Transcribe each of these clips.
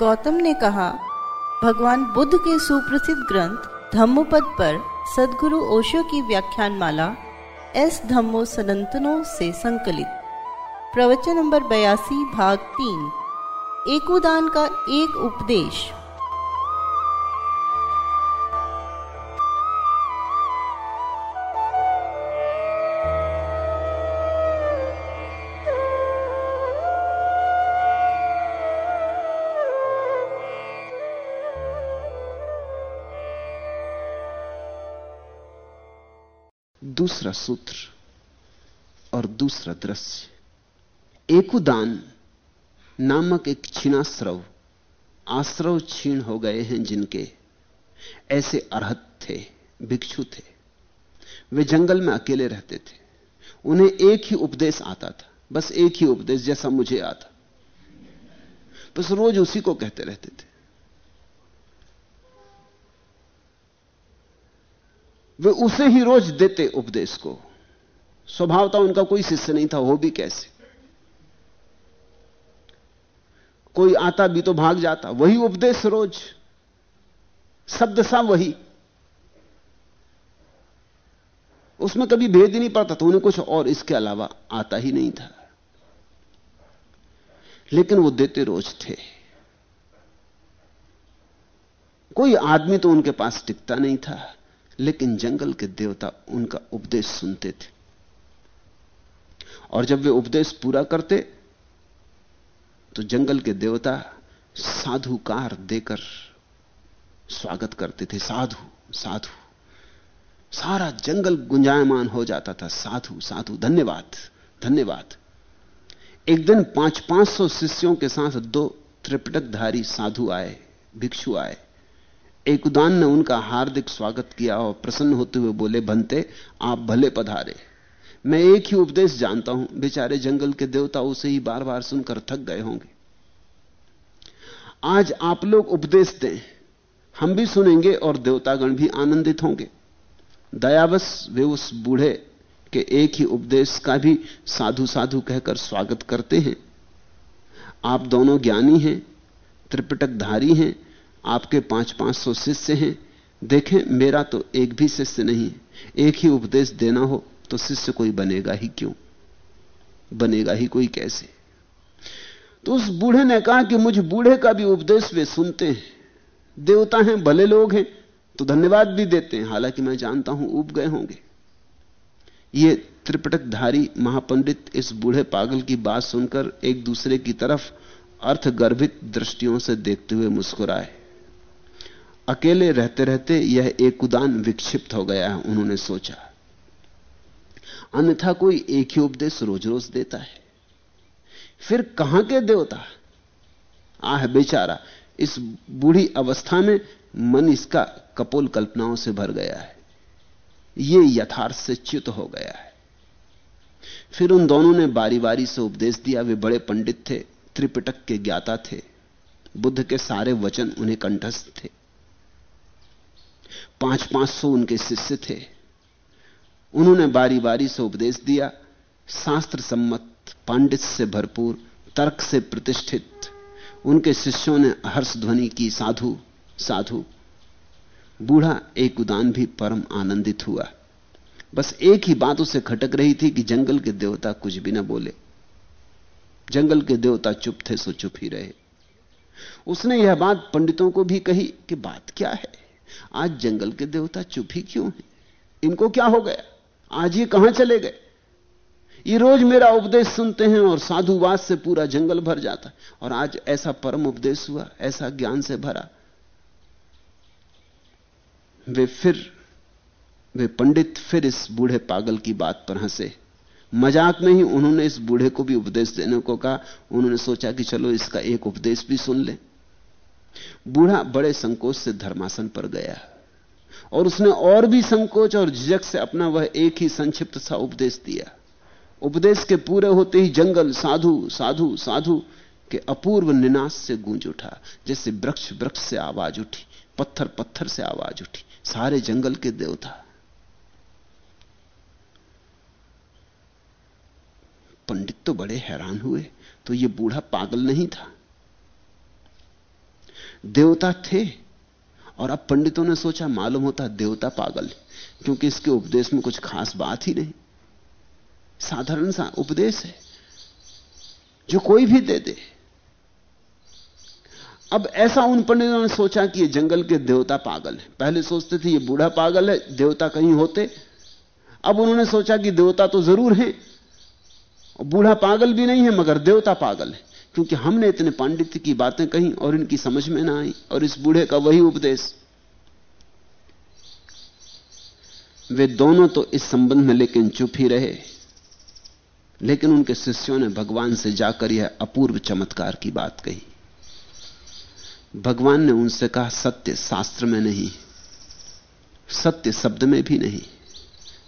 गौतम ने कहा, भगवान बुद्ध के सुप्रसिद्ध ग्रंथ धम्मपद पर सदगुरु ओशो की व्याख्यान माला एस धम्मो सनंतनों से संकलित। प्रवचन नंबर बयासी, भाग तीन। एकुदान का एक उपदेश। दूसरा सूत्र और दूसरा दृश्य। एकुदान नामक एक क्षीणाश्रव आश्रव क्षीण हो गए हैं जिनके ऐसे अरहत थे, भिक्षु थे। वे जंगल में अकेले रहते थे। उन्हें एक ही उपदेश आता था, बस एक ही उपदेश जैसा मुझे आता। बस रोज उसी को कहते रहते थे। वे उसे ही रोज देते उपदेश को। स्वभाव था उनका कोई शिष्य नहीं था, हो भी कैसे? कोई आता भी तो भाग जाता, वही उपदेश रोज। शब्द सा वही। उसमें कभी भेद ही नहीं पड़ता था, उन्हें कुछ और इसके अलावा आता ही नहीं था। लेकिन वो देते रोज थे। कोई आदमी तो उनके पास टिकता नहीं था। लेकिन जंगल के देवता उनका उपदेश सुनते थे। और जब वे उपदेश पूरा करते तो जंगल के देवता साधुकार देकर स्वागत करते थे, साधु साधु। सारा जंगल गुंजायमान हो जाता था, साधु साधु, धन्यवाद धन्यवाद। एक दिन पाँच पाँच सौ शिष्यों के साथ दो त्रिपटकधारी साधु आए, भिक्षु आए। एक उदान ने उनका हार्दिक स्वागत किया और प्रसन्न होते हुए बोले बनते आप भले पधारे। मैं एक ही उपदेश जानता हूँ। बेचारे जंगल के देवता उसे ही बार बार सुनकर थक गए होंगे। आज आप लोग उपदेश दें। हम भी सुनेंगे और देवतागण भी आनंदित होंगे। दयावश वे उस बूढ़े के एक ही उपदेश का भी साधु साधु कहकर स्वागत करते हैं। आप दोनों ज्ञानी हैं, त्रिपिटकधारी हैं आपके पाँच पाँच सौ शिष्य हैं। देखें, मेरा तो एक भी शिष्य नहीं एक ही उपदेश देना हो तो शिष्य कोई बनेगा ही क्यों? बनेगा ही कोई कैसे? तो उस बूढ़े ने कहा कि मुझ बूढ़े का भी उपदेश वे सुनते हैं। देवता हैं, भले लोग हैं तो धन्यवाद भी देते हैं। हालाँकि मैं जानता हूँ, उब गए होंगे। ये त्रिपटकधारी महापंडित इस बूढ़े पागल की बात सुनकर एक दूसरे की तरफ़ अर्थगर्भित दृष्टियों से देखते हुए मुस्कुराए। अकेले रहते रहते यह एक उदान विक्षिप्त हो गया है, उन्होंने सोचा। अन्यथा कोई एक ही उपदेश रोज रोज देता है। फिर कहाँ के देवता? आह, बेचारा, इस बूढ़ी अवस्था में मन इसका कपोल कल्पनाओं से भर गया है। यह यथार्थ से च्युत हो गया है। फिर उन दोनों ने बारी बारी से उपदेश दिया, वे बड़े पंडित थे, त्रिपिटक के ज्ञाता थे, बुद्ध के सारे वचन उन्हें कंठस्थ थे। पाँच पाँच सौ उनके शिष्य थे। उन्होंने बारी बारी से उपदेश दिया, शास्त्र सम्मत, पांडित से भरपूर, तर्क से प्रतिष्ठित। उनके शिष्यों ने हर्ष ध्वनि की, साधु साधु। बूढ़ा एक उदान भी परम आनंदित हुआ। बस एक ही बात उसे खटक रही थी कि जंगल के देवता कुछ भी ना बोले। जंगल के देवता चुप थे, सो चुप ही रहे। उसने यह बात पंडितों को भी कही कि बात क्या है? आज जंगल के देवता चुप ही क्यों हैं? इनको क्या हो गया? आज ये कहाँ चले गए? ये रोज मेरा उपदेश सुनते हैं और साधुवाद से पूरा जंगल भर जाता है। और आज ऐसा परम उपदेश हुआ, ऐसा ज्ञान से भरा। वे फिर, वे पंडित फिर इस बूढ़े पागल की बात पर हंसे। मज़ाक में ही उन्होंने इस बूढ़े को भी उपदेश देने को कहा। उन्होंने सोचा कि चलो इसका एक उपदेश भी सुन ले। बूढ़ा बड़े संकोच से धर्मासन पर गया। और उसने और भी संकोच और झिझक से अपना वह एक ही संक्षिप्त सा उपदेश दिया। उपदेश के पूरे होते ही जंगल साधु साधु साधु के अपूर्व निनाश से गूंज उठा, जैसे वृक्ष वृक्ष से आवाज़ उठी, पत्थर पत्थर से आवाज़ उठी, सारे जंगल के देवता। पंडित तो बड़े हैरान हुए तो यह बूढ़ा पागल नहीं था। देवता थे। और अब पंडितों ने सोचा, मालूम होता देवता पागल क्योंकि इसके उपदेश में कुछ खास बात ही नहीं। साधारण सा उपदेश है, जो कोई भी दे दे। अब ऐसा उन पंडितों ने सोचा कि ये जंगल के देवता पागल है। पहले सोचते थे, ये बूढ़ा पागल है, देवता कहीं होते। अब उन्होंने सोचा कि देवता तो ज़रूर है बूढ़ा पागल भी नहीं है, मगर देवता पागल है। क्योंकि हमने इतने पांडित्य की बातें कही और इनकी समझ में ना आई और इस बूढ़े का वही उपदेश। वे दोनों तो इस संबंध में लेकिन चुप ही रहे। लेकिन उनके शिष्यों ने भगवान से जाकर यह अपूर्व चमत्कार की बात कही। भगवान ने उनसे कहा, सत्य शास्त्र में नहीं, सत्य शब्द में भी नहीं,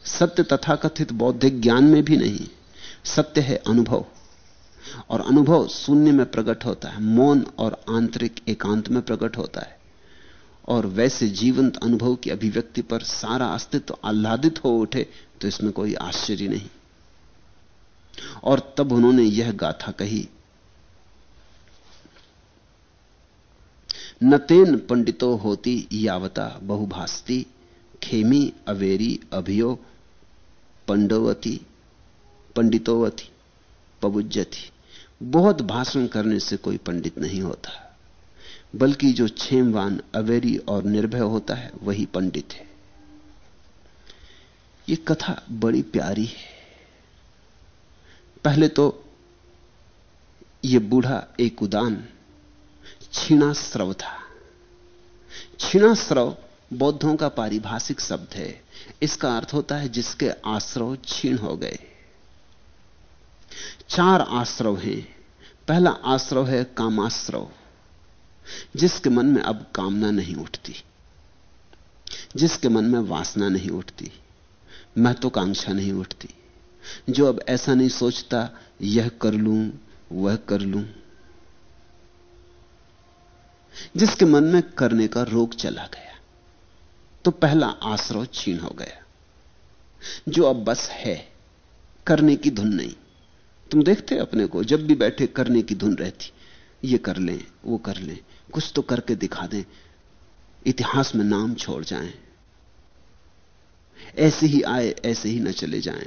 सत्य तथाकथित बौद्धिक ज्ञान में भी नहीं, सत्य है अनुभव। और अनुभव शून्य में प्रकट होता है। मौन और आंतरिक एकांत में प्रकट होता है। और वैसे जीवंत अनुभव की अभिव्यक्ति पर सारा अस्तित्व आह्लादित हो उठे तो इसमें कोई आश्चर्य नहीं। और तब उन्होंने यह गाथा कही नतेन पंडितो होती यावता बहुभास्ती, खेमी अवेरी अभियो पंडोवती, पंडितोवती पबुज्जती बहुत भाषण करने से कोई पंडित नहीं होता। बल्कि जो छेमवान अवेरी और निर्भय होता है, वही पंडित है। यह कथा बड़ी प्यारी है। पहले तो यह बूढ़ा एक उदान छीणाश्रव था। छीणाश्रव बौद्धों का पारिभाषिक शब्द है। इसका अर्थ होता है जिसके आश्रव छीण हो गए। चार आश्रव हैं। पहला आश्रव है कामाश्रव, जिसके मन में अब कामना नहीं उठती, जिसके मन में वासना नहीं उठती, महत्वाकांक्षा नहीं उठती। जो अब ऐसा नहीं सोचता, यह कर लूँ, वह कर लूँ। जिसके मन में करने का रोग चला गया तो पहला आश्रव छीन हो गया। जो अब बस है, करने की धुन नहीं। तुम देखते अपने को, जब भी बैठे करने की धुन रहती। ये कर लें, वो कर लें, कुछ तो करके दिखा दें। इतिहास में नाम छोड़ जाएँ। ऐसे ही आए, ऐसे ही न चले जाएँ।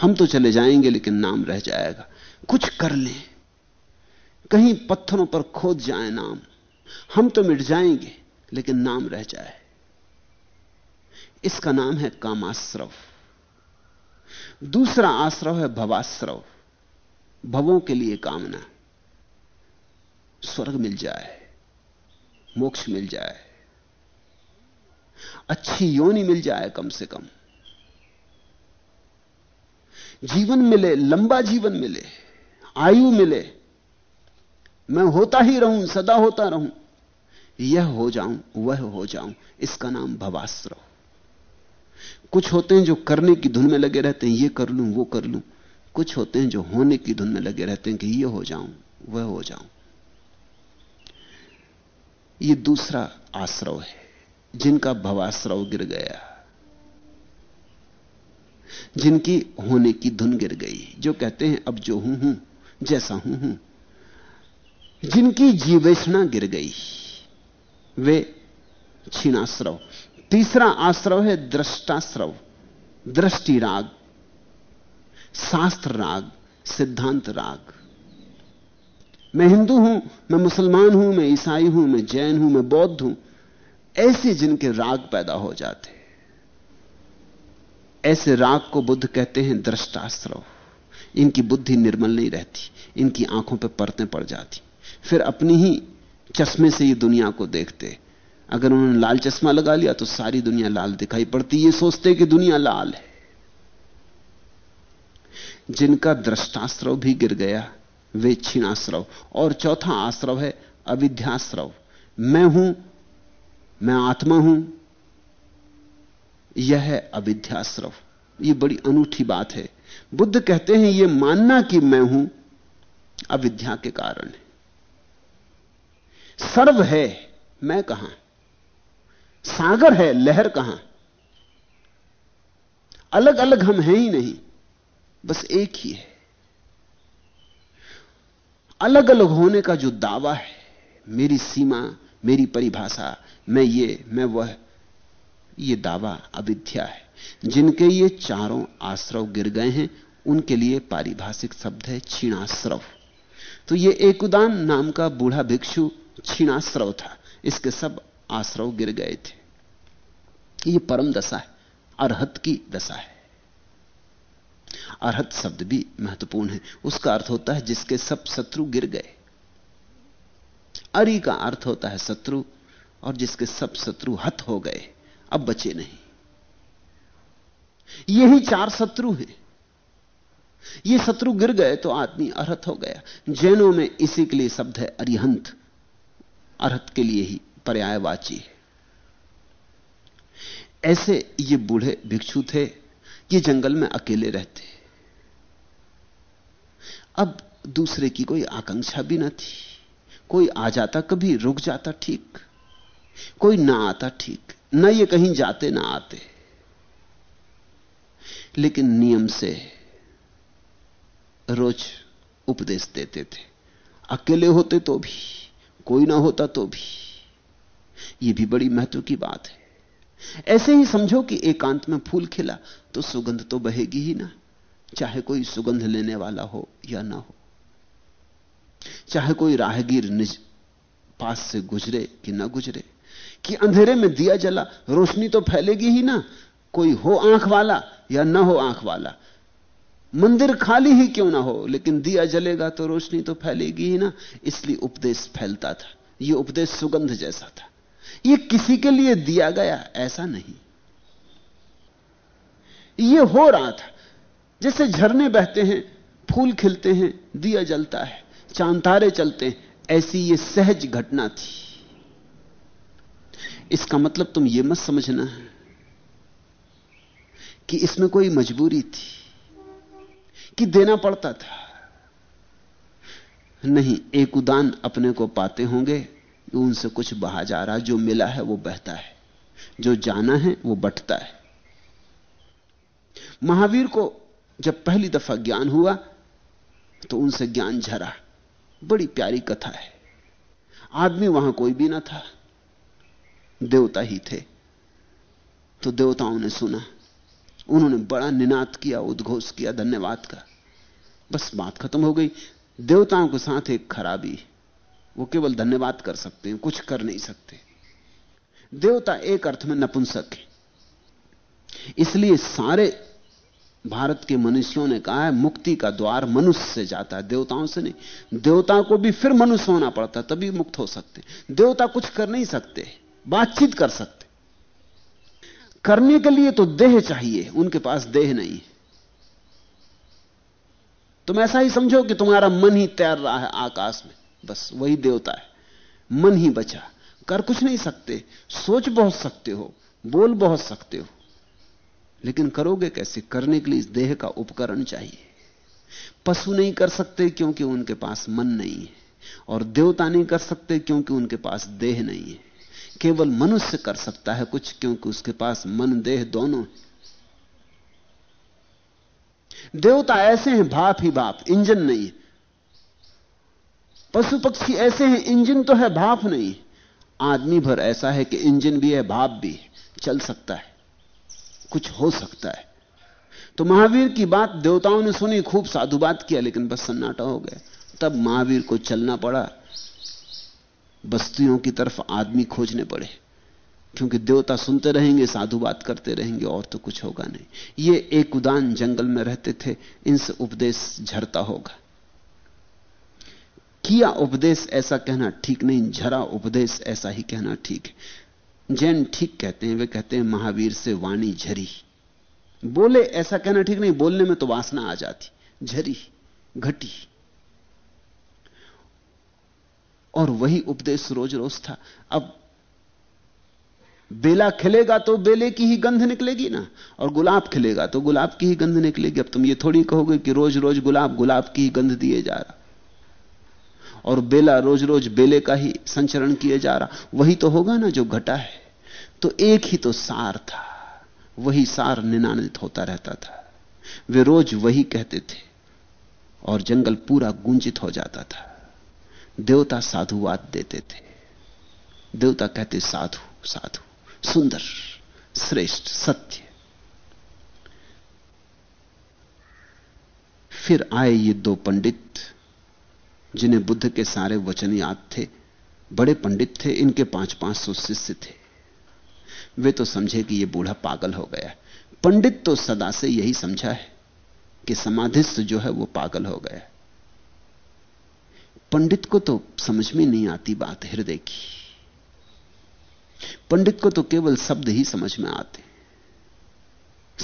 हम तो चले जाएँगे, लेकिन नाम रह जाएगा। कुछ कर लें। कहीं पत्थरों पर खोद जाए नाम। हम तो मिट जाएँगे, लेकिन नाम रह जाए। इसका नाम है कामाश्रव दूसरा आश्रव है भवाश्रव। भवों के लिए कामना। स्वर्ग मिल जाए, मोक्ष मिल जाए, अच्छी योनि मिल जाए कम से कम। जीवन मिले, लंबा जीवन मिले, आयु मिले, मैं होता ही रहूँ, सदा होता रहूँ, यह हो जाऊँ, वह हो जाऊँ, इसका नाम भवाश्रव। कुछ होते हैं जो करने की धुन में लगे रहते हैं, ये कर लूँ, वो कर लूँ। कुछ होते हैं जो होने की धुन में लगे रहते हैं कि ये हो जाऊँ, वह हो जाऊँ। ये दूसरा आश्रव है, जिनका भवाश्रव गिर गया, जिनकी होने की धुन गिर गई, जो कहते हैं, अब जो हूँ हूँ, जैसा हूँ हूँ। जिनकी जीवेषणा गिर गई, वे क्षीणाश्रव तीसरा आश्रव है दृष्टाश्रव, दृष्टि राग, शास्त्र राग, सिद्धांत राग। मैं हिंदू हूँ, मैं मुसलमान हूँ, मैं ईसाई हूँ, मैं जैन हूँ, मैं बौद्ध हूँ, ऐसे जिनके राग पैदा हो जाते ऐसे राग को बुद्ध कहते हैं दृष्टाश्रव। इनकी बुद्धि निर्मल नहीं रहती, इनकी आँखों पर परतें पड़ जाती। फिर अपनी ही चश्मे से ये दुनिया को देखते अगर उन्होंने लाल चश्मा लगा लिया तो सारी दुनिया लाल दिखाई पड़ती ये सोचते कि दुनिया लाल है। जिनका दृष्टाश्रव भी गिर गया, वे क्षीणाश्रव और चौथा आश्रव है अविध्याश्रव मैं हूँ, मैं आत्मा हूँ, यह है अविध्याश्रव यह बड़ी अनूठी बात है। बुद्ध कहते हैं यह मानना कि मैं हूँ, अविद्या के कारण है। सर्व है, मैं कहाँ? सागर है, लहर कहाँ? अलग अलग हम हैं ही नहीं, बस एक ही है। अलग अलग होने का जो दावा है, मेरी सीमा, मेरी परिभाषा, मैं ये, मैं वह, ये दावा अविद्या है। जिनके ये चारों आश्रव गिर गए हैं, उनके लिए पारिभाषिक शब्द है क्षीणाश्रव। तो ये एकुदान नाम का बूढ़ा भिक्षु क्षीणाश्रव था। इसके सब आश्रव गिर गए थे। ये परम दशा है, अरहत की दशा है। अरहत शब्द भी महत्वपूर्ण है। उसका अर्थ होता है जिसके सब शत्रु गिर गए। अरि का अर्थ होता है शत्रु, और जिसके सब शत्रु हत हो गए, अब बचे नहीं। यही चार शत्रु हैं। ये शत्रु गिर गए तो आदमी अरहत हो गया। जैनों में इसी के लिए शब्द है अरिहंत। अरहत के लिए ही पर्यायवाची। ऐसे ये बूढ़े भिक्षु थे, ये जंगल में अकेले रहते। अब दूसरे की कोई आकांक्षा भी न थी। कोई आ जाता, कभी रुक जाता ठीक। कोई ना आता ठीक, न ये कहीं जाते, ना आते। लेकिन नियम से रोज उपदेश देते थे। अकेले होते तो भी, कोई ना होता तो भी। यह भी बड़ी महत्व की बात है। ऐसे ही समझो कि एकांत में फूल खिला तो सुगंध तो बहेगी ही ना, चाहे कोई सुगंध लेने वाला हो या ना हो। चाहे कोई राहगीर निज पास से गुजरे कि ना गुजरे, कि अंधेरे में दिया जला, रोशनी तो फैलेगी ही ना, कोई हो आँख वाला या ना हो आँख वाला। मंदिर खाली ही क्यों ना हो, लेकिन दिया जलेगा तो रोशनी तो फैलेगी ही ना, इसलिए उपदेश फैलता था। यह उपदेश सुगंध जैसा था। यह किसी के लिए दिया गया ऐसा नहीं। यह हो रहा था। जैसे झरने बहते हैं, फूल खिलते हैं, दिया जलता है चांतारे चलते हैं, ऐसी यह सहज घटना थी। इसका मतलब तुम यह मत समझना है कि इसमें कोई मजबूरी थी, कि देना पड़ता था। नहीं, एक उदान अपने को पाते होंगे उनसे कुछ बहा जा रहा जो मिला है वो बहता है। जो जाना है वो बटता है। महावीर को जब पहली दफ़ा ज्ञान हुआ तो उनसे ज्ञान झरा। बड़ी प्यारी कथा है। आदमी वहाँ कोई भी ना था। देवता ही थे। तो देवताओं ने सुना। उन्होंने बड़ा निनाद किया, उद्घोष किया, धन्यवाद का बस बात खत्म हो गई। देवताओं के साथ एक खराबी। वो केवल धन्यवाद कर सकते हैं, कुछ कर नहीं सकते। देवता एक अर्थ में नपुंसक है। इसलिए सारे भारत के मनुष्यों ने कहा है, मुक्ति का द्वार मनुष्य से जाता है, देवताओं से नहीं। देवता को भी फिर मनुष्य होना पड़ता तभी मुक्त हो सकते। देवता कुछ कर नहीं सकते, बातचीत कर सकते। करने के लिए तो देह चाहिए, उनके पास देह नहीं तुम ऐसा ही समझो कि तुम्हारा मन ही तैर रहा है आकाश में। बस वही देवता है। मन ही बचा। कर कुछ नहीं सकते। सोच बहुत सकते हो, बोल बहुत सकते हो। लेकिन करोगे कैसे? करने के लिए इस देह का उपकरण चाहिए। पशु नहीं कर सकते क्योंकि उनके पास मन नहीं है, और देवता नहीं कर सकते क्योंकि उनके पास देह नहीं है। केवल मनुष्य कर सकता है कुछ क्योंकि उसके पास मन, देह दोनों है। देवता ऐसे हैं भाप ही भाप इंजन नहीं पशु पक्षी ऐसे हैं, इंजन तो है भाप नहीं। आदमी भर ऐसा है कि इंजन भी है, भाप भी चल सकता है। कुछ हो सकता है। तो महावीर की बात देवताओं ने सुनी, खूब साधु बात किया, लेकिन बस सन्नाटा हो गया। तब महावीर को चलना पड़ा। बस्तियों की तरफ़ आदमी खोजने पड़े। क्योंकि देवता सुनते रहेंगे, साधु बात करते रहेंगे, और तो कुछ होगा नहीं। ये एक उदान जंगल में रहते थे, इनसे उपदेश झरता होगा। किया उपदेश ऐसा कहना ठीक नहीं, झरा उपदेश ऐसा ही कहना ठीक है। जैन ठीक कहते हैं, वे कहते हैं, महावीर से वाणी झरी। बोले ऐसा कहना ठीक नहीं, बोलने में तो वासना आ जाती, झरी, घटी। और वही उपदेश रोज रोज था। अब बेला खिलेगा तो बेले की ही गंध निकलेगी ना, और गुलाब खिलेगा तो गुलाब की ही गंध निकलेगी। अब तुम ये थोड़ी कहोगे कि रोज रोज गुलाब गुलाब की ही गंध दिए जा रहा। और बेला रोज रोज बेले का ही संचरण किए जा रहा। वही तो होगा ना जो घटा है। तो एक ही तो सार था। वही सार निनादित होता रहता था। वे रोज वही कहते थे और जंगल पूरा गुंजित हो जाता था। देवता साधुवाद देते थे। देवता कहते, साधु साधु, सुंदर, श्रेष्ठ, सत्य। फिर आए ये दो पंडित जिन्हें बुद्ध के सारे वचन याद थे, बड़े पंडित थे, इनके पाँच पाँच सौ शिष्य थे। वे तो समझे कि यह बूढ़ा पागल हो गया। पंडित तो सदा से यही समझा है कि समाधिस्थ जो है वो पागल हो गया। पंडित को तो समझ में नहीं आती बात हृदय की। पंडित को तो केवल शब्द ही समझ में आते।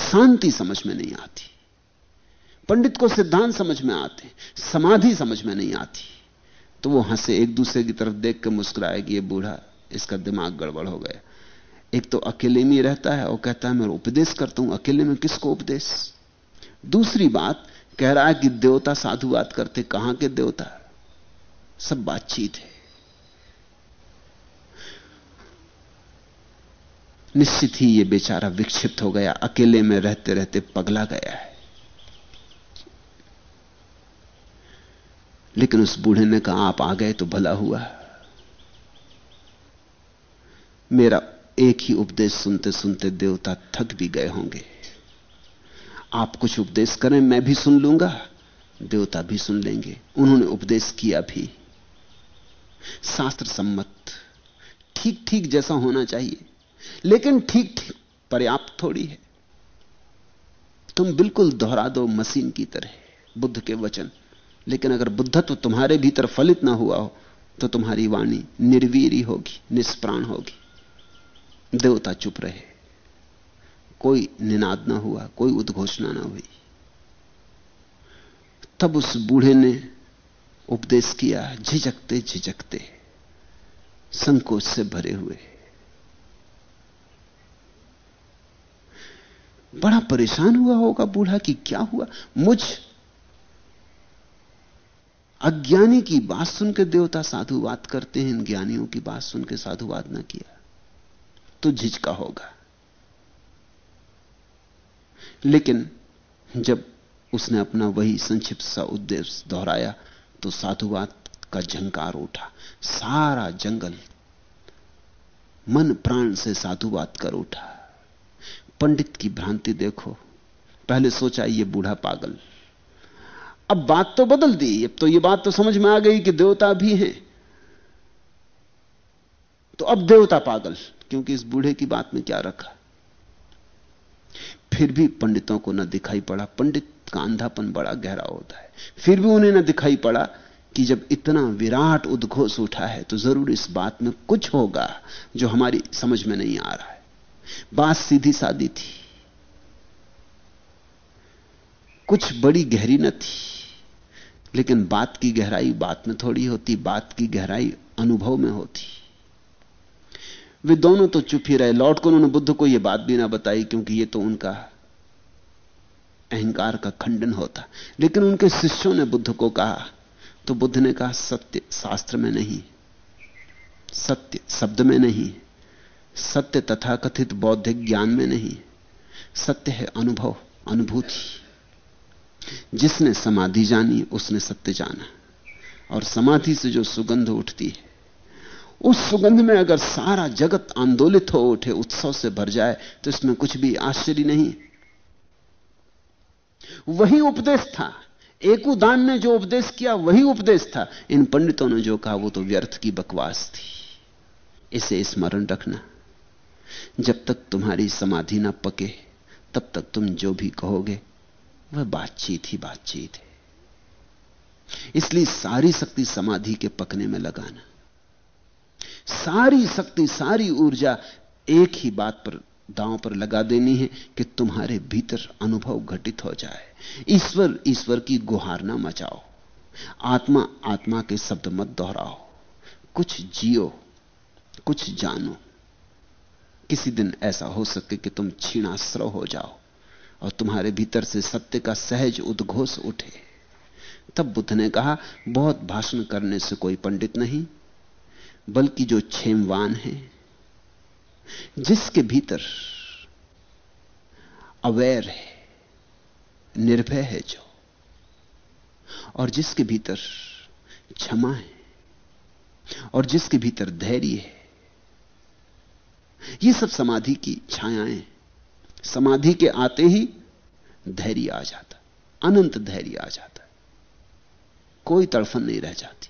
शांति समझ में नहीं आती। पंडित को सिद्धांत समझ में आते समाधि समझ में नहीं आती। तो वो हंसे, एक दूसरे की तरफ़ देख के मुस्कुराए कि ये बूढ़ा, इसका दिमाग गड़बड़ हो गया। एक तो अकेले में रहता है और कहता है, मैं उपदेश करता हूँ, अकेले में किसको उपदेश? दूसरी बात, कह रहा है कि देवता साधुवाद करते, कहाँ के देवता? सब बातचीत है। निश्चित ही ये बेचारा विक्षिप्त हो गया, अकेले में रहते रहते पगला गया है। लेकिन उस बूढ़े ने कहा, आप आ गए तो भला हुआ। मेरा एक ही उपदेश सुनते सुनते देवता थक भी गए होंगे। आप कुछ उपदेश करें, मैं भी सुन लूँगा। देवता भी सुन लेंगे। उन्होंने उपदेश किया भी। शास्त्र सम्मत ठीक ठीक जैसा होना चाहिए। लेकिन ठीक ठीक पर्याप्त थोड़ी है। तुम बिल्कुल दोहरा दो मशीन की तरह, बुद्ध के वचन। लेकिन अगर बुद्धत्व तुम्हारे भीतर फलित ना हुआ हो तो तुम्हारी वाणी निर्वीरी होगी, निष्प्राण होगी। देवता चुप रहे। कोई निनाद ना हुआ, कोई उद्घोषणा ना हुई। तब उस बूढ़े ने उपदेश किया, झिझकते झिझकते, संकोच से भरे हुए। बड़ा परेशान हुआ होगा बूढ़ा कि क्या हुआ? मुझ अज्ञानी की बात सुन के देवता साधुवाद करते हैं ज्ञानियों की बात सुन के साधुवाद ना किया तो झिझका होगा। लेकिन जब उसने अपना वही संक्षिप्त सा उद्देश्य दोहराया तो साधुवाद का झंकार उठा। सारा जंगल मन प्राण से साधुवाद कर उठा। पंडित की भ्रांति देखो, पहले सोचा ये बूढ़ा पागल अब बात तो बदल दी, अब तो ये बात तो समझ में आ गई कि देवता भी हैं। तो अब देवता पागल, क्योंकि इस बूढ़े की बात में क्या रखा? फिर भी पंडितों को न दिखाई पड़ा। पंडित का अंधापन बड़ा गहरा होता है। फिर भी उन्हें ना दिखाई पड़ा कि जब इतना विराट उद्घोष उठा है तो ज़रूर इस बात में कुछ होगा जो हमारी समझ में नहीं आ रहा है। बात सीधी सादी थी। कुछ बड़ी गहरी न थी। लेकिन बात की गहराई बात में थोड़ी होती, बात की गहराई अनुभव में होती। वे दोनों तो चुप ही रहे। लौट को उन्होंने बुद्ध को यह बात भी ना बताई, क्योंकि यह तो उनका अहंकार का खंडन होता। लेकिन उनके शिष्यों ने बुद्ध को कहा तो बुद्ध ने कहा, सत्य शास्त्र में नहीं, सत्य शब्द में नहीं, सत्य तथाकथित बौद्धिक ज्ञान में नहीं, सत्य है अनुभव, अनुभूति। जिसने समाधि जानी, उसने सत्य जाना। और समाधि से जो सुगंध उठती है, उस सुगंध में अगर सारा जगत आंदोलित हो, उठे, उत्सव से भर जाए तो इसमें कुछ भी आश्चर्य नहीं। वही उपदेश था। एक उदान ने जो उपदेश किया, वही उपदेश था। इन पंडितों ने जो कहा, वो तो व्यर्थ की बकवास थी। इसे स्मरण रखना। जब तक तुम्हारी समाधि ना पके, तब तक तुम जो भी कहोगे वह बातचीत ही बातचीत है। इसलिए सारी शक्ति समाधि के पकने में लगाना, सारी शक्ति, सारी ऊर्जा एक ही बात पर, दांव पर लगा देनी है कि तुम्हारे भीतर अनुभव घटित हो जाए। ईश्वर ईश्वर की गुहार ना मचाओ। आत्मा आत्मा के शब्द मत दोहराओ। कुछ जियो, कुछ जानो। किसी दिन ऐसा हो सके कि तुम क्षीणाश्रव हो जाओ। और तुम्हारे भीतर से सत्य का सहज उद्घोष उठे। तब बुद्ध ने कहा, बहुत भाषण करने से कोई पंडित नहीं, बल्कि जो क्षेमवान है, जिसके भीतर अवेयर है, निर्भय है जो, और जिसके भीतर क्षमा है, और जिसके भीतर धैर्य है, ये सब समाधि की छायाएँ समाधि के आते ही धैर्य आ जाता, अनंत धैर्य आ जाता। कोई तड़फन नहीं रह जाती।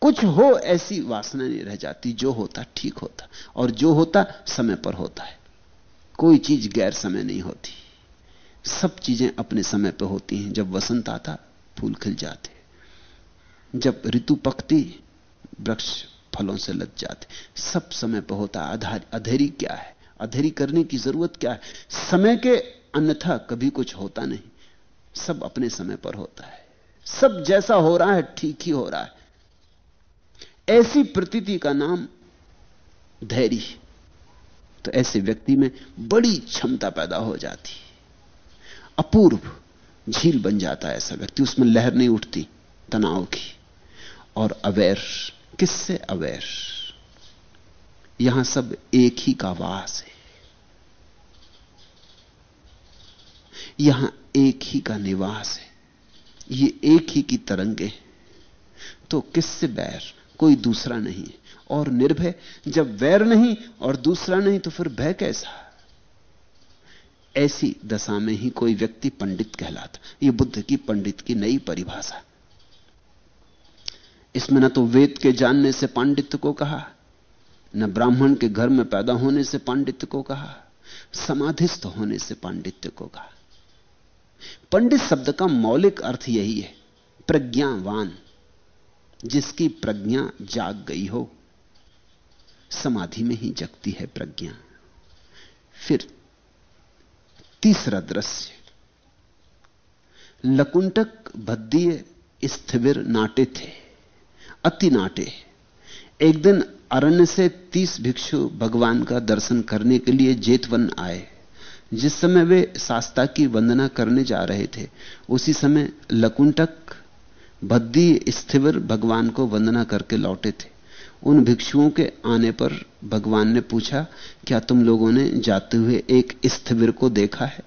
कुछ हो ऐसी वासना नहीं रह जाती, जो होता ठीक होता, और जो होता समय पर होता है। कोई चीज़ गैर समय नहीं होती। सब चीज़ें अपने समय पर होती हैं। जब वसंत आता, फूल खिल जाते। जब ऋतु पकती, वृक्ष फलों से लग जाते। सब समय पर होता अधेरी क्या है? अधेरी करने की ज़रूरत क्या है? समय के अन्यथा कभी कुछ होता नहीं। सब अपने समय पर होता है। सब जैसा हो रहा है, ठीक ही हो रहा है। ऐसी प्रतीति का नाम धैर्य तो ऐसे व्यक्ति में बड़ी क्षमता पैदा हो जाती अपूर्व झील बन जाता है ऐसा व्यक्ति। उसमें लहर नहीं उठती, तनाव की। और अवेयर किससे अवेयर यहाँ सब एक ही का वास है। यहाँ एक ही का निवास है। ये एक ही की तरंगे तो किससे बैर? कोई दूसरा नहीं और निर्भय, जब वैर नहीं और दूसरा नहीं तो फिर भय कैसा? ऐसी दशा में ही कोई व्यक्ति पंडित कहलाता। ये बुद्ध की पंडित की नई परिभाषा। इसमें न तो वेद के जानने से पांडित्य को कहा, न ब्राह्मण के घर में पैदा होने से पांडित्य को कहा, समाधिस्थ होने से पांडित्य को कहा। पंडित शब्द का मौलिक अर्थ यही है, प्रज्ञावान, जिसकी प्रज्ञा जाग गई हो, समाधि में ही जगती है प्रज्ञा। फिर तीसरा दृश्य, लकुंटक भद्दीय स्थिविर नाटे थे, अति नाटे। एक दिन अरण्य से तीस भिक्षु भगवान का दर्शन करने के लिए जेतवन आए। जिस समय वे शास्ता की वंदना करने जा रहे थे, उसी समय लकुंटक, भद्दी स्थिवर भगवान को वंदना करके लौटे थे। उन भिक्षुओं के आने पर भगवान ने पूछा, क्या तुम लोगों ने जाते हुए एक स्थिविर को देखा है?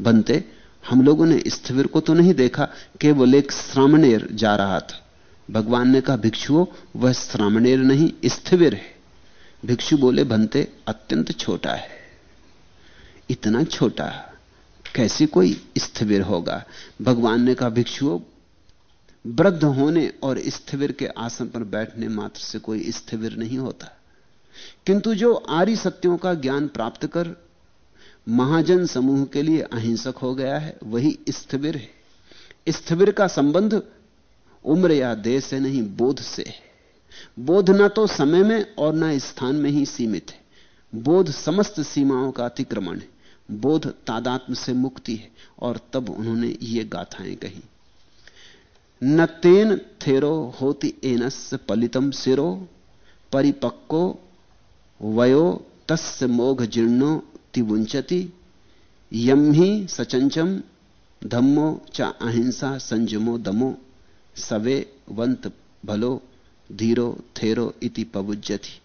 बनते, हम लोगों ने स्थिविर को तो नहीं देखा, केवल एक श्रामणेर जा रहा था। भगवान ने कहा, भिक्षुओं, वह श्रामणेर नहीं, स्थिविर है। भिक्षु बोले, बनते अत्यंत छोटा है। इतना छोटा कैसे कोई स्थिविर होगा? भगवान ने कहा, भिक्षुओं, वृद्ध होने और स्थिविर के आसन पर बैठने मात्र से कोई स्थिविर नहीं होता। किंतु जो आर्य सत्यों का ज्ञान प्राप्त कर महाजन समूह के लिए अहिंसक हो गया है, वही स्थिविर है। स्थिविर का संबंध उम्र या देह से नहीं, बोध से है। बोध ना तो समय में और ना स्थान में ही सीमित है। बोध समस्त सीमाओं का अतिक्रमण है। बोध तादात्म से मुक्ति है, और तब उन्होंने ये गाथाएँ कही। न तेन थेरो होती एनस पलितम सिरो, परिपक्को वयो तस् मोघ जीर्णो तिवुंचति यम ही सचंचम धम्मो च अहिंसा संजमो दमो, सवे वंत भलो धीरो थेरो इति पबुज्यति।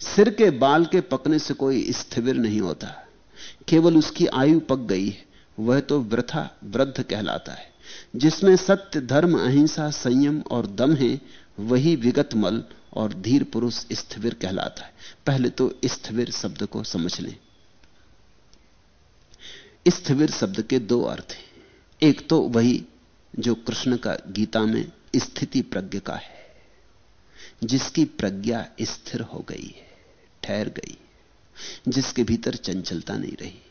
सिर के बाल के पकने से कोई स्थिर नहीं होता। केवल उसकी आयु पक गई है, वह तो वृथा वृद्ध कहलाता है। जिसमें सत्य, धर्म, अहिंसा, संयम और दम है, वही विगत मल और धीर पुरुष स्थिविर कहलाता है। पहले तो स्थिविर शब्द को समझ लें। स्थिविर शब्द के दो अर्थ हैं। एक तो वही जो कृष्ण का गीता में स्थिति प्रज्ञ का है, जिसकी प्रज्ञा स्थिर हो गई है, ठहर गई जिसके भीतर चंचलता नहीं रही,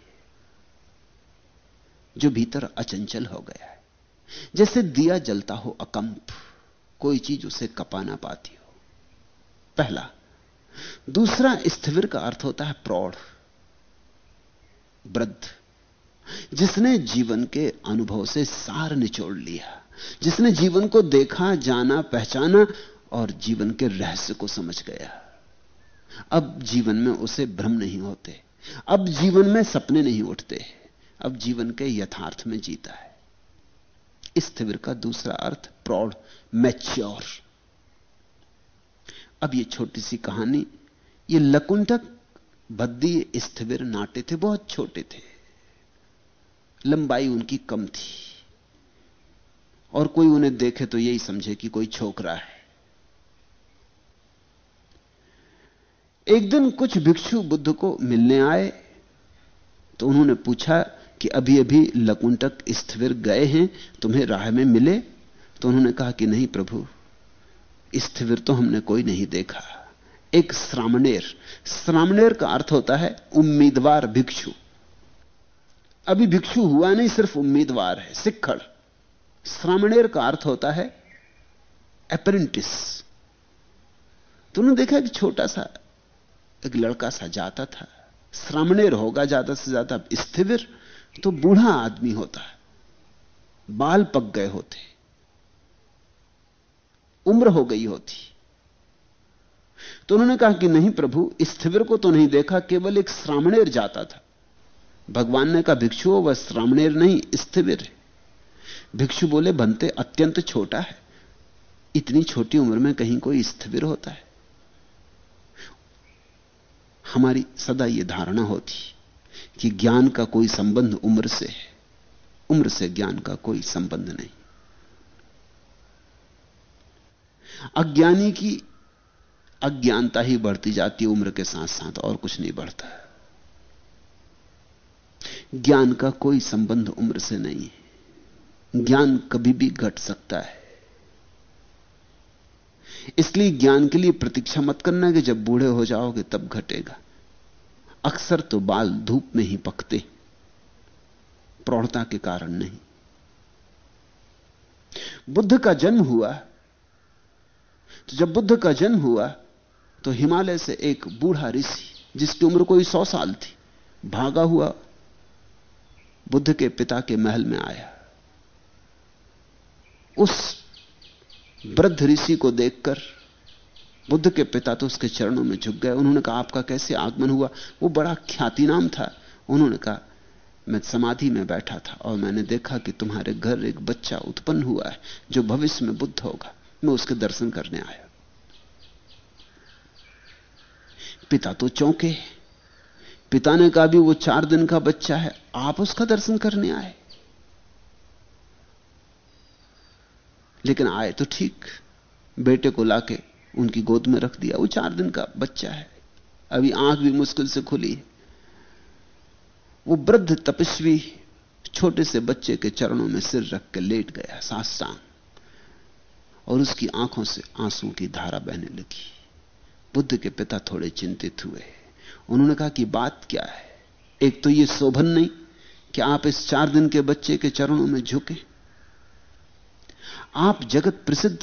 जो भीतर अचंचल हो गया है। जैसे दिया जलता हो अकंप, कोई चीज़ उसे कपा ना पाती हो। पहला। दूसरा स्थिर का अर्थ होता है प्रौढ़, वृद्ध, जिसने जीवन के अनुभव से सार निचोड़ लिया, जिसने जीवन को देखा, जाना, पहचाना और जीवन के रहस्य को समझ गया। अब जीवन में उसे भ्रम नहीं होते। अब जीवन में सपने नहीं उठते। अब जीवन के यथार्थ में जीता है। स्थिविर का दूसरा अर्थ प्रौढ़ मैच्योर अब ये छोटी सी कहानी, ये लकुंठक, बद्दी स्थिविर नाटे थे, बहुत छोटे थे। लंबाई उनकी कम थी। और कोई उन्हें देखे तो यही समझे कि कोई छोकरा है। एक दिन कुछ भिक्षु बुद्ध को मिलने आए तो उन्होंने पूछा कि अभी अभी लकुंटक स्थिर गए हैं, तुम्हें राह में मिले? तो उन्होंने कहा कि नहीं प्रभु, स्थिर तो हमने कोई नहीं देखा। एक श्रामणेर श्रामणेर का अर्थ होता है उम्मीदवार भिक्षु। अभी भिक्षु हुआ नहीं, सिर्फ़ उम्मीदवार है, सिक्खड़। श्रामणेर का अर्थ होता है अप्रेंटिस तुमने देखा कि छोटा सा एक लड़का सा जाता था, श्रामणेर होगा ज़्यादा से ज़्यादा स्थिविर तो बूढ़ा आदमी होता है। बाल पक गए होते, उम्र हो गई होती। तो उन्होंने कहा कि नहीं प्रभु स्थिविर को तो नहीं देखा, केवल एक श्रामणेर जाता था। भगवान ने कहा, भिक्षु वह श्रामणेर नहीं स्थिविर भिक्षु बोले, बनते अत्यंत छोटा है, इतनी छोटी उम्र में कहीं कोई स्थिविर होता है। हमारी सदा यह धारणा होती कि ज्ञान का कोई संबंध उम्र से है। उम्र से ज्ञान का कोई संबंध नहीं। अज्ञानी की अज्ञानता ही बढ़ती जाती है, उम्र के साथ साथ और कुछ नहीं बढ़ता। ज्ञान का कोई संबंध उम्र से नहीं है। ज्ञान कभी भी घट सकता है। इसलिए ज्ञान के लिए प्रतीक्षा मत करना कि जब बूढ़े हो जाओगे तब घटेगा। अक्सर तो बाल धूप में ही पकते, प्रौढ़ता के कारण नहीं। बुद्ध का जन्म हुआ तो जब बुद्ध का जन्म हुआ तो हिमालय से एक बूढ़ा ऋषि, जिसकी उम्र कोई सौ साल थी, भागा हुआ, बुद्ध के पिता के महल में आया। उस वृद्ध ऋषि को देखकर बुद्ध के पिता तो उसके चरणों में झुक गए। उन्होंने कहा, आपका कैसे आगमन हुआ? वो बड़ा ख्याति नाम था। उन्होंने कहा, मैं समाधि में बैठा था और मैंने देखा कि तुम्हारे घर एक बच्चा उत्पन्न हुआ है, जो भविष्य में बुद्ध होगा। मैं उसके दर्शन करने आया। पिता तो चौंके। पिता ने कहा भी वो चार दिन का बच्चा है, आप उसका दर्शन करने आए। लेकिन आए तो ठीक। बेटे को लाके उनकी गोद में रख दिया। वो चार दिन का बच्चा है। अभी आँख भी मुश्किल से खुली वो वृद्ध तपस्वी छोटे से बच्चे के चरणों में सिर रख के लेट गया साष्टांग और उसकी आँखों से आँसू की धारा बहने लगी। बुद्ध के पिता थोड़े चिंतित हुए। उन्होंने कहा कि बात क्या है? एक तो ये शोभन नहीं कि आप इस चार दिन के बच्चे के चरणों में झुके। आप जगत प्रसिद्ध?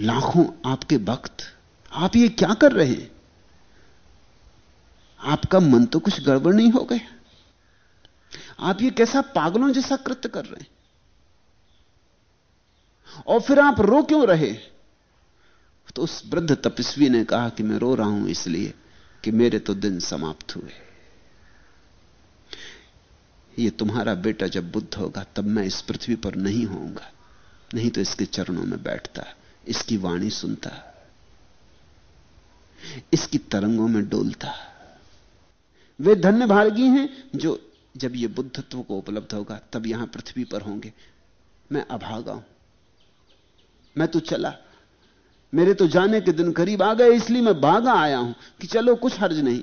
लाखों आपके भक्त, आप ये क्या कर रहे हैं? आपका मन तो कुछ गड़बड़ नहीं हो गया। आप ये कैसा पागलों जैसा कृत्य कर रहे हैं? और फिर आप रो क्यों रहे तो उस वृद्ध तपस्वी ने कहा कि मैं रो रहा हूँ इसलिए कि मेरे तो दिन समाप्त हुए। ये तुम्हारा बेटा जब बुद्ध होगा, तब मैं इस पृथ्वी पर नहीं होऊँगा। नहीं तो इसके चरणों में बैठता, इसकी वाणी सुनता, इसकी तरंगों में डोलता। वे धन्य भागी हैं जो जब ये बुद्धत्व को उपलब्ध होगा, तब यहाँ पृथ्वी पर होंगे। मैं अभागा हूँ। मैं तो चला। मेरे तो जाने के दिन करीब आ गए, इसलिए मैं भागा आया हूँ कि चलो कुछ हर्ज नहीं।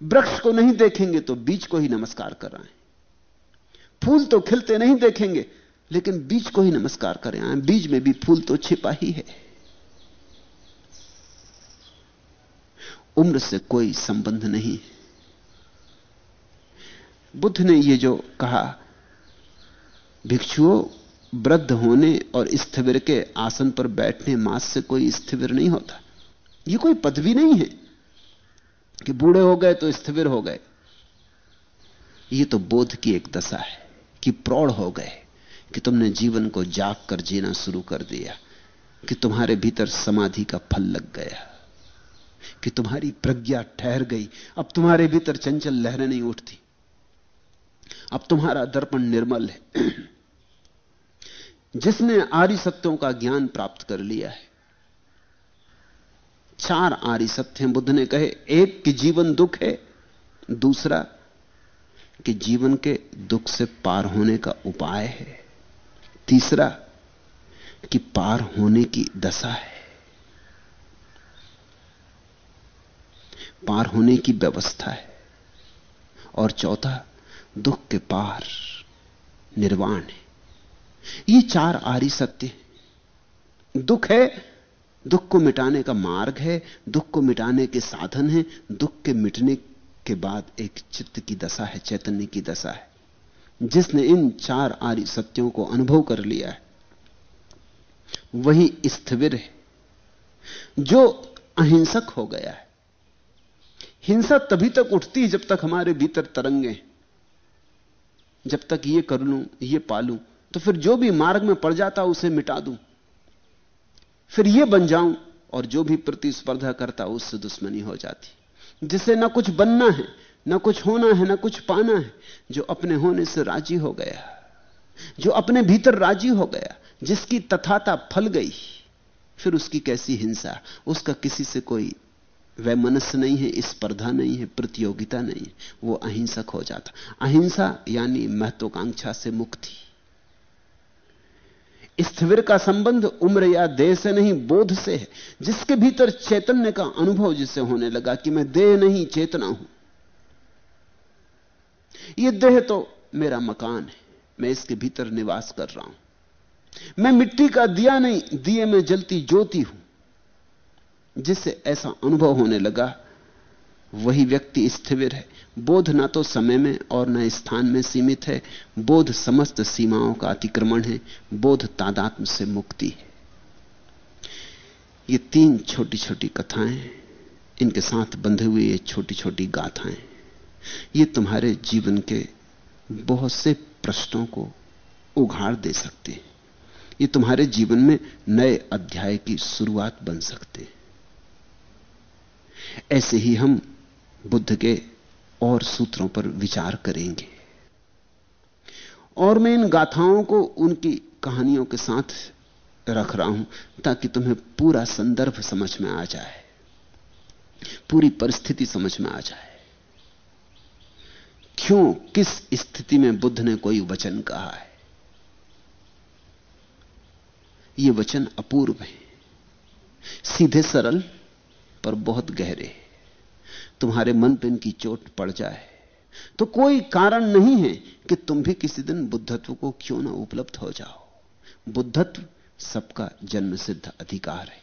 वृक्ष को नहीं देखेंगे तो बीज को ही नमस्कार कराएँ फूल तो खिलते नहीं देखेंगे, लेकिन बीज को ही नमस्कार करें आए बीज में भी फूल तो छिपा ही है। उम्र से कोई संबंध नहीं। बुद्ध ने यह जो कहा, भिक्षुओं, वृद्ध होने और स्थिविर के आसन पर बैठने मास से कोई स्थिविर नहीं होता। यह कोई पदवी नहीं है। कि बूढ़े हो गए तो स्थिर हो गए। यह तो बोध की एक दशा है कि प्रौढ़ हो गए, कि तुमने जीवन को जाग कर जीना शुरू कर दिया, कि तुम्हारे भीतर समाधि का फल लग गया, कि तुम्हारी प्रज्ञा ठहर गई। अब तुम्हारे भीतर चंचल लहरें नहीं उठती। अब तुम्हारा दर्पण निर्मल है। जिसने आर्य सत्यों का ज्ञान प्राप्त कर लिया है चार आर्य सत्य हैं। बुद्ध ने कहे, एक कि जीवन दुख है, दूसरा कि जीवन के दुख से पार होने का उपाय है, तीसरा कि पार होने की दशा है। पार होने की व्यवस्था है, और चौथा, दुख के पार निर्वाण है। ये चार आरी सत्य दुख है दुख को मिटाने का मार्ग है, दुख को मिटाने के साधन है, दुख के मिटने के बाद एक चित्त की दशा है, चैतन्य की दशा है। जिसने इन चार आर्य सत्यों को अनुभव कर लिया है, वही स्थिर है। जो अहिंसक हो गया है, हिंसा तभी तक उठती है जब तक हमारे भीतर तरंगे जब तक ये कर लूँ, ये पालू तो फिर जो भी मार्ग में पड़ जाता उसे मिटा दूँ। फिर ये बन जाऊँ, और जो भी प्रतिस्पर्धा करता, उससे दुश्मनी हो जाती। जिसे ना कुछ बनना है, ना कुछ होना है, ना कुछ पाना है, जो अपने होने से राज़ी हो गया, जो अपने भीतर राज़ी हो गया, जिसकी तथाता फल गई, फिर उसकी कैसी हिंसा? उसका किसी से कोई वह वैमनस्य नहीं है, स्पर्धा नहीं है, प्रतियोगिता नहीं है, वो अहिंसक हो जाता। अहिंसा यानी महत्वाकांक्षा से मुक्ति। स्थिर का संबंध उम्र या देह से नहीं, बोध से है। जिसके भीतर चैतन्य का अनुभव जिसे होने लगा कि मैं देह नहीं, चेतना हूँ। यह देह तो मेरा मकान है। मैं इसके भीतर निवास कर रहा हूँ। मैं मिट्टी का दिया नहीं, दिए में जलती ज्योति हूँ। जिससे ऐसा अनुभव होने लगा वही व्यक्ति स्थिर है। बोध ना तो समय में और न स्थान में सीमित है। बोध समस्त सीमाओं का अतिक्रमण है। बोध तादात्म से मुक्ति है। ये तीन छोटी छोटी कथाएँ, इनके साथ बंधे हुए ये छोटी छोटी गाथाएँ, ये तुम्हारे जीवन के बहुत से प्रश्नों को उघाड़ दे सकते हैं। ये तुम्हारे जीवन में नए अध्याय की शुरुआत बन सकते हैं। ऐसे ही हम बुद्ध के और सूत्रों पर विचार करेंगे। और मैं इन गाथाओं को उनकी कहानियों के साथ रख रहा हूँ, ताकि तुम्हें पूरा संदर्भ समझ में आ जाए, पूरी परिस्थिति समझ में आ जाए। क्यों, किस स्थिति में बुद्ध ने कोई वचन कहा है? ये वचन अपूर्व है, सीधे सरल पर बहुत गहरे तुम्हारे मन पर इनकी चोट पड़ जाए। तो कोई कारण नहीं है कि तुम भी किसी दिन बुद्धत्व को क्यों ना उपलब्ध हो जाओ। बुद्धत्व सबका जन्म सिद्ध अधिकार है।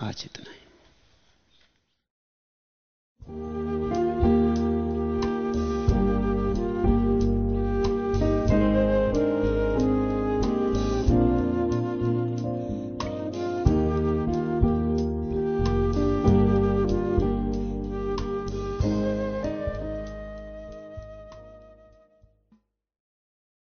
आज इतना ही।